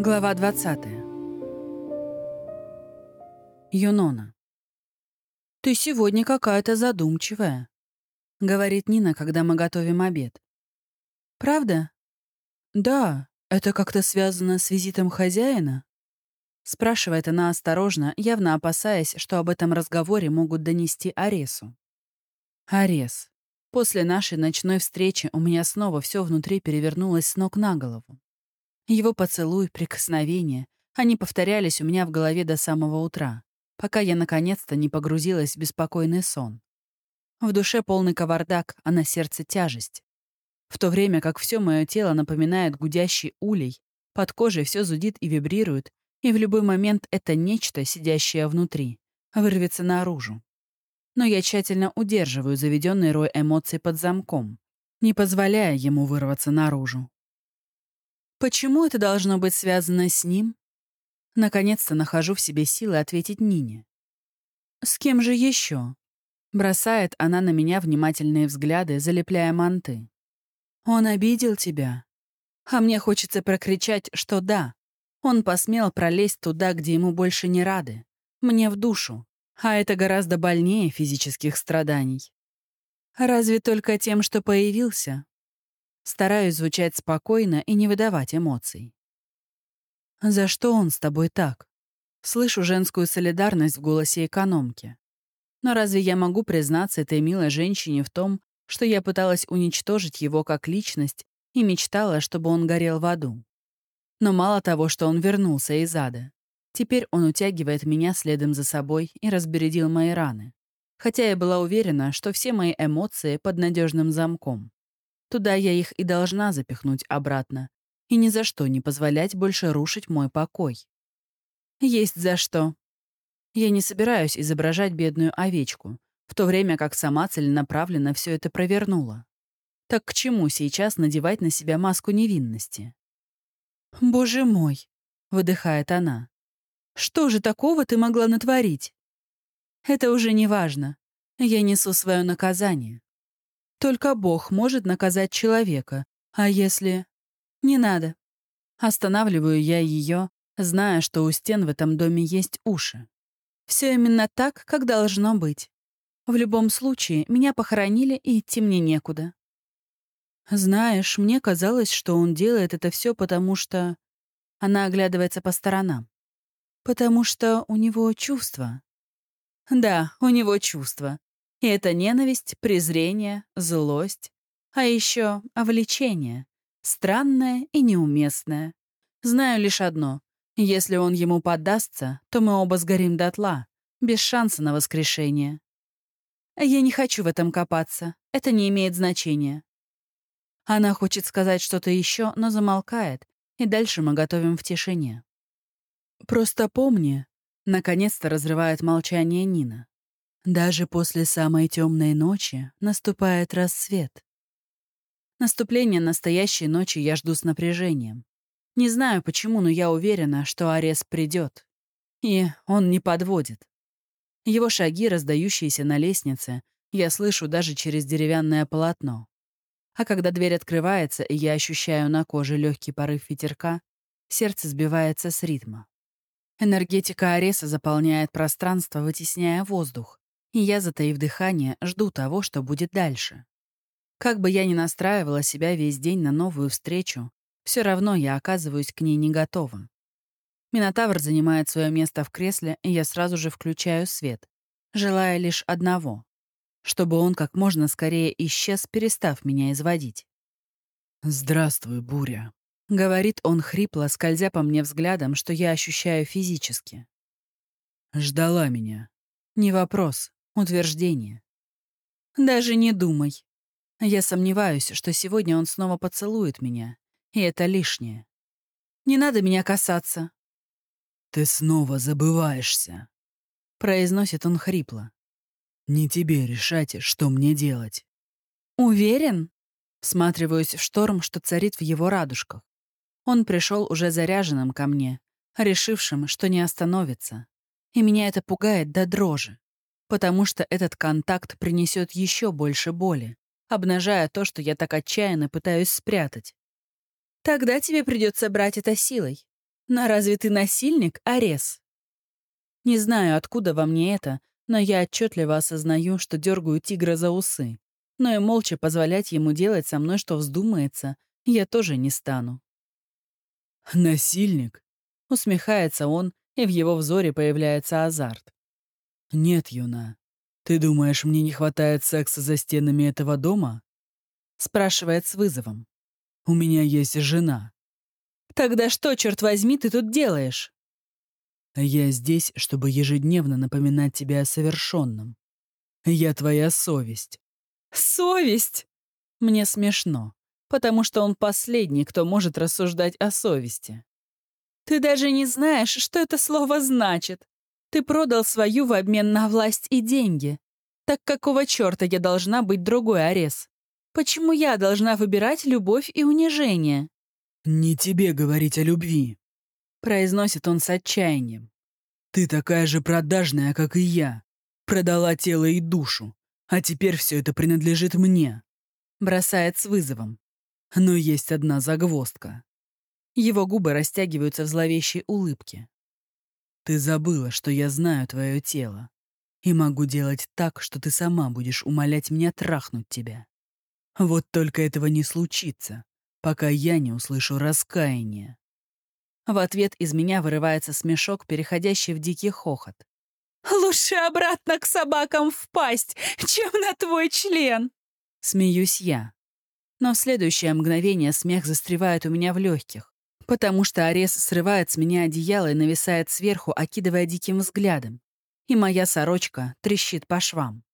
Глава 20. Юнона. «Ты сегодня какая-то задумчивая», — говорит Нина, когда мы готовим обед. «Правда?» «Да, это как-то связано с визитом хозяина?» Спрашивает она осторожно, явно опасаясь, что об этом разговоре могут донести Аресу. Арес. После нашей ночной встречи у меня снова все внутри перевернулось с ног на голову. Его поцелуй, прикосновения, они повторялись у меня в голове до самого утра, пока я наконец-то не погрузилась в беспокойный сон. В душе полный кавардак, а на сердце тяжесть. В то время как все мое тело напоминает гудящий улей, под кожей все зудит и вибрирует, и в любой момент это нечто, сидящее внутри, вырвется наружу но я тщательно удерживаю заведенный рой эмоций под замком, не позволяя ему вырваться наружу. Почему это должно быть связано с ним? Наконец-то нахожу в себе силы ответить Нине. «С кем же еще?» Бросает она на меня внимательные взгляды, залепляя манты. «Он обидел тебя?» А мне хочется прокричать, что да. Он посмел пролезть туда, где ему больше не рады. Мне в душу. А это гораздо больнее физических страданий. Разве только тем, что появился? Стараюсь звучать спокойно и не выдавать эмоций. «За что он с тобой так?» Слышу женскую солидарность в голосе экономки. Но разве я могу признаться этой милой женщине в том, что я пыталась уничтожить его как личность и мечтала, чтобы он горел в аду? Но мало того, что он вернулся из ада. Теперь он утягивает меня следом за собой и разбередил мои раны. Хотя я была уверена, что все мои эмоции под надежным замком. Туда я их и должна запихнуть обратно. И ни за что не позволять больше рушить мой покой. Есть за что. Я не собираюсь изображать бедную овечку, в то время как сама целенаправленно все это провернула. Так к чему сейчас надевать на себя маску невинности? «Боже мой!» — выдыхает она. Что же такого ты могла натворить? Это уже не важно. Я несу свое наказание. Только Бог может наказать человека. А если... Не надо. Останавливаю я ее, зная, что у стен в этом доме есть уши. Все именно так, как должно быть. В любом случае, меня похоронили, и идти мне некуда. Знаешь, мне казалось, что он делает это все потому, что... Она оглядывается по сторонам. Потому что у него чувства. Да, у него чувства. И это ненависть, презрение, злость. А еще влечение. Странное и неуместное. Знаю лишь одно. Если он ему поддастся, то мы оба сгорим дотла, без шанса на воскрешение. Я не хочу в этом копаться. Это не имеет значения. Она хочет сказать что-то еще, но замолкает, и дальше мы готовим в тишине. «Просто помни», — наконец-то разрывает молчание Нина. «Даже после самой темной ночи наступает рассвет». Наступление настоящей ночи я жду с напряжением. Не знаю почему, но я уверена, что Арес придет. И он не подводит. Его шаги, раздающиеся на лестнице, я слышу даже через деревянное полотно. А когда дверь открывается, и я ощущаю на коже легкий порыв ветерка, сердце сбивается с ритма. Энергетика Ареса заполняет пространство, вытесняя воздух, и я, затаив дыхание, жду того, что будет дальше. Как бы я ни настраивала себя весь день на новую встречу, все равно я оказываюсь к ней не готова. Минотавр занимает свое место в кресле, и я сразу же включаю свет, желая лишь одного — чтобы он как можно скорее исчез, перестав меня изводить. «Здравствуй, Буря», — говорит он хрипло, скользя по мне взглядом, что я ощущаю физически. «Ждала меня». Не вопрос, утверждение. «Даже не думай. Я сомневаюсь, что сегодня он снова поцелует меня, и это лишнее. Не надо меня касаться». «Ты снова забываешься», — произносит он хрипло. «Не тебе решать, что мне делать». «Уверен?» Всматриваюсь в шторм, что царит в его радужках. Он пришел уже заряженным ко мне, решившим, что не остановится. И меня это пугает до дрожи, потому что этот контакт принесет еще больше боли, обнажая то, что я так отчаянно пытаюсь спрятать. Тогда тебе придется брать это силой. Но разве ты насильник, Арес? Не знаю, откуда во мне это, но я отчетливо осознаю, что дергаю тигра за усы. Но и молча позволять ему делать со мной, что вздумается, я тоже не стану. «Насильник?» — усмехается он, и в его взоре появляется азарт. «Нет, Юна, ты думаешь, мне не хватает секса за стенами этого дома?» — спрашивает с вызовом. «У меня есть жена». «Тогда что, черт возьми, ты тут делаешь?» «Я здесь, чтобы ежедневно напоминать тебе о совершенном. Я твоя совесть». «Совесть?» Мне смешно, потому что он последний, кто может рассуждать о совести. Ты даже не знаешь, что это слово значит. Ты продал свою в обмен на власть и деньги. Так какого черта я должна быть другой Арес? Почему я должна выбирать любовь и унижение? «Не тебе говорить о любви», — произносит он с отчаянием. «Ты такая же продажная, как и я. Продала тело и душу. А теперь все это принадлежит мне», — бросает с вызовом. Но есть одна загвоздка. Его губы растягиваются в зловещей улыбке. «Ты забыла, что я знаю твое тело, и могу делать так, что ты сама будешь умолять меня трахнуть тебя. Вот только этого не случится, пока я не услышу раскаяния». В ответ из меня вырывается смешок, переходящий в дикий хохот. «Лучше обратно к собакам впасть, чем на твой член!» Смеюсь я. Но в следующее мгновение смех застревает у меня в легких, потому что Арес срывает с меня одеяло и нависает сверху, окидывая диким взглядом. И моя сорочка трещит по швам.